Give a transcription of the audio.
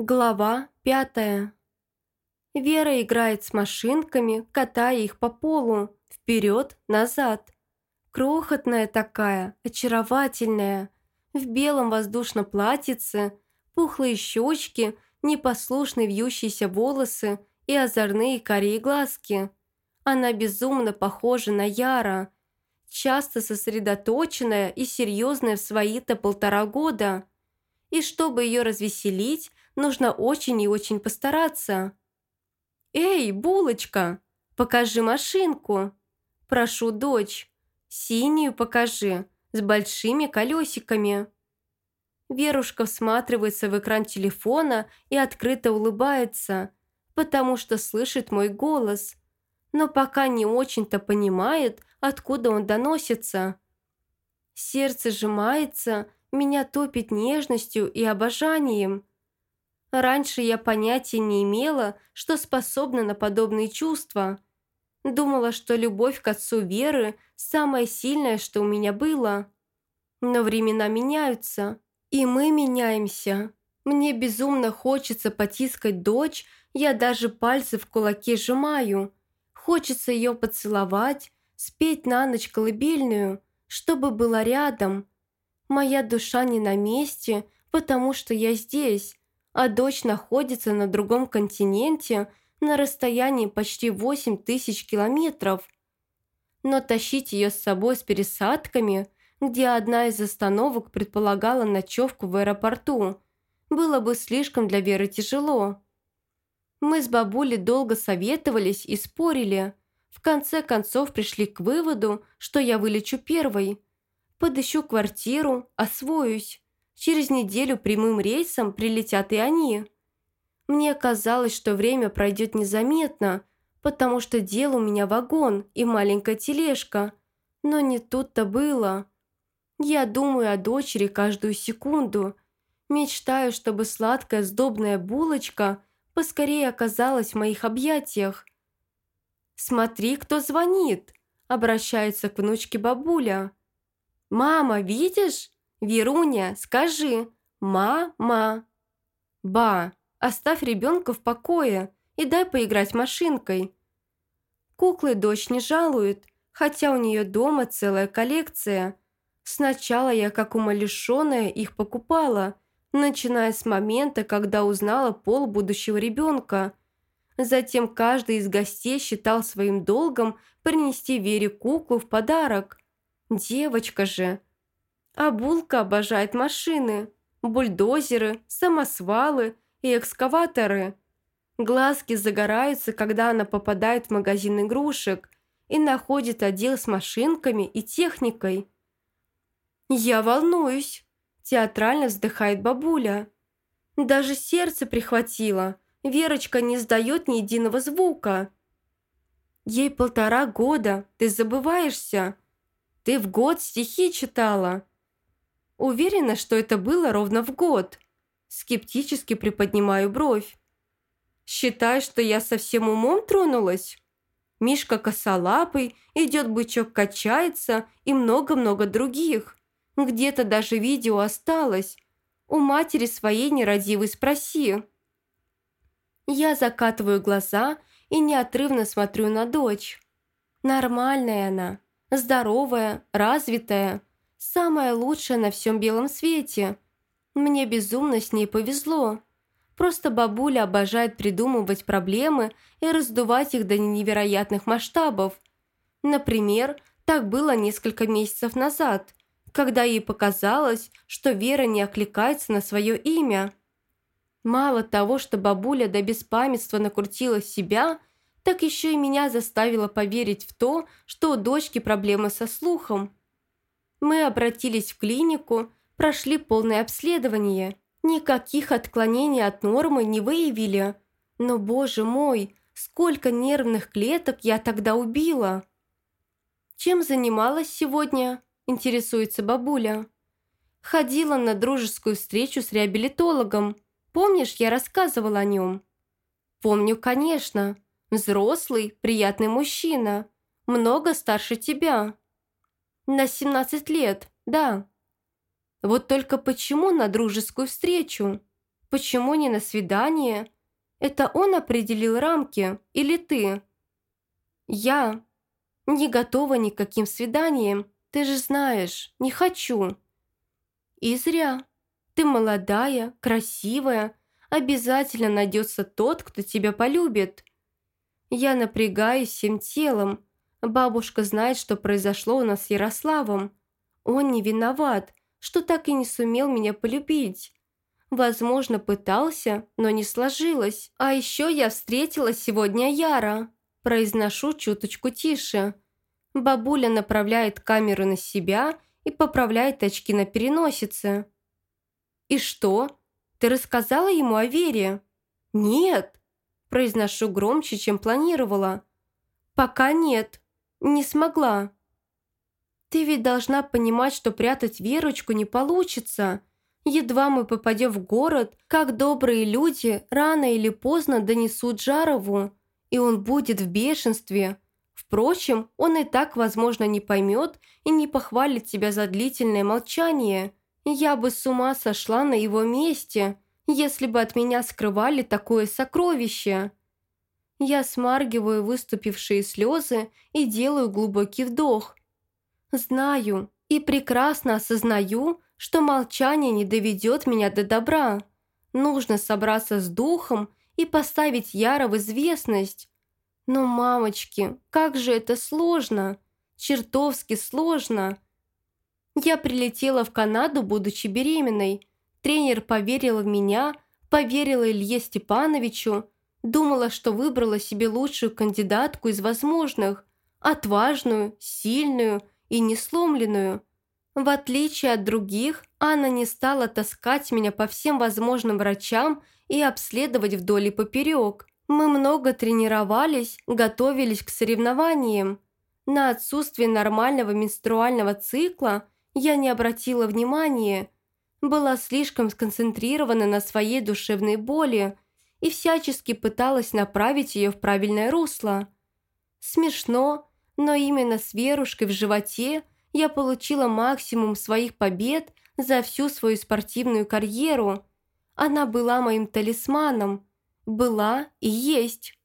Глава пятая. Вера играет с машинками, катая их по полу, вперед-назад. Крохотная такая, очаровательная, в белом воздушном платьице, пухлые щечки, непослушные вьющиеся волосы и озорные карие глазки. Она безумно похожа на Яра, часто сосредоточенная и серьезная в свои-то полтора года. И чтобы ее развеселить, нужно очень и очень постараться. «Эй, булочка, покажи машинку!» «Прошу, дочь, синюю покажи, с большими колесиками». Верушка всматривается в экран телефона и открыто улыбается, потому что слышит мой голос, но пока не очень-то понимает, откуда он доносится. Сердце сжимается, меня топит нежностью и обожанием. Раньше я понятия не имела, что способна на подобные чувства. Думала, что любовь к отцу Веры – самое сильное, что у меня было. Но времена меняются, и мы меняемся. Мне безумно хочется потискать дочь, я даже пальцы в кулаке сжимаю. Хочется ее поцеловать, спеть на ночь колыбельную, чтобы была рядом. Моя душа не на месте, потому что я здесь, а дочь находится на другом континенте на расстоянии почти 8 тысяч километров. Но тащить ее с собой с пересадками, где одна из остановок предполагала ночевку в аэропорту, было бы слишком для Веры тяжело. Мы с бабулей долго советовались и спорили. В конце концов пришли к выводу, что я вылечу первой. Подыщу квартиру, освоюсь. Через неделю прямым рейсом прилетят и они. Мне казалось, что время пройдет незаметно, потому что дел у меня вагон и маленькая тележка. Но не тут-то было. Я думаю о дочери каждую секунду. Мечтаю, чтобы сладкая сдобная булочка поскорее оказалась в моих объятиях. «Смотри, кто звонит!» – обращается к внучке бабуля. «Мама, видишь? «Веруня, скажи, ма-ма». «Ба, оставь ребенка в покое и дай поиграть машинкой». Куклы дочь не жалует, хотя у нее дома целая коллекция. Сначала я, как умалишенная, их покупала, начиная с момента, когда узнала пол будущего ребенка. Затем каждый из гостей считал своим долгом принести Вере куклу в подарок. Девочка же – а Булка обожает машины, бульдозеры, самосвалы и экскаваторы. Глазки загораются, когда она попадает в магазин игрушек и находит отдел с машинками и техникой. «Я волнуюсь», – театрально вздыхает бабуля. «Даже сердце прихватило. Верочка не сдает ни единого звука». «Ей полтора года, ты забываешься. Ты в год стихи читала». Уверена, что это было ровно в год. Скептически приподнимаю бровь. Считаешь, что я совсем умом тронулась? Мишка косолапый, идет бычок качается и много-много других. Где-то даже видео осталось. У матери своей нерадивой спроси. Я закатываю глаза и неотрывно смотрю на дочь. Нормальная она, здоровая, развитая, Самая лучшая на всем белом свете. Мне безумно с ней повезло. Просто бабуля обожает придумывать проблемы и раздувать их до невероятных масштабов. Например, так было несколько месяцев назад, когда ей показалось, что Вера не окликается на свое имя. Мало того, что бабуля до беспамятства накрутила себя, так еще и меня заставила поверить в то, что у дочки проблемы со слухом. Мы обратились в клинику, прошли полное обследование. Никаких отклонений от нормы не выявили. Но, боже мой, сколько нервных клеток я тогда убила. «Чем занималась сегодня?» – интересуется бабуля. «Ходила на дружескую встречу с реабилитологом. Помнишь, я рассказывала о нем?» «Помню, конечно. Взрослый, приятный мужчина. Много старше тебя». На 17 лет, да. Вот только почему на дружескую встречу? Почему не на свидание? Это он определил рамки или ты? Я не готова ни к каким свиданиям. Ты же знаешь, не хочу. И зря. Ты молодая, красивая. Обязательно найдется тот, кто тебя полюбит. Я напрягаюсь всем телом. Бабушка знает, что произошло у нас с Ярославом. Он не виноват, что так и не сумел меня полюбить. Возможно, пытался, но не сложилось. А еще я встретила сегодня Яра. Произношу чуточку тише. Бабуля направляет камеру на себя и поправляет очки на переносице. «И что? Ты рассказала ему о Вере?» «Нет», – произношу громче, чем планировала. «Пока нет. Не смогла». «Ты ведь должна понимать, что прятать Верочку не получится. Едва мы попадем в город, как добрые люди рано или поздно донесут Жарову, и он будет в бешенстве. Впрочем, он и так, возможно, не поймет и не похвалит тебя за длительное молчание. Я бы с ума сошла на его месте, если бы от меня скрывали такое сокровище. Я смаргиваю выступившие слезы и делаю глубокий вдох. Знаю и прекрасно осознаю, что молчание не доведет меня до добра. Нужно собраться с духом и поставить Яра в известность. Но, мамочки, как же это сложно! Чертовски сложно! Я прилетела в Канаду, будучи беременной. Тренер поверил в меня, поверила Илье Степановичу, думала, что выбрала себе лучшую кандидатку из возможных, отважную, сильную и несломленную. В отличие от других, Анна не стала таскать меня по всем возможным врачам и обследовать вдоль и поперек. Мы много тренировались, готовились к соревнованиям. На отсутствие нормального менструального цикла я не обратила внимания. Была слишком сконцентрирована на своей душевной боли и всячески пыталась направить ее в правильное русло. Смешно, но именно с Верушкой в животе – я получила максимум своих побед за всю свою спортивную карьеру. Она была моим талисманом. Была и есть.